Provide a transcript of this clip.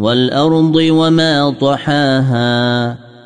والأرض وما طحاها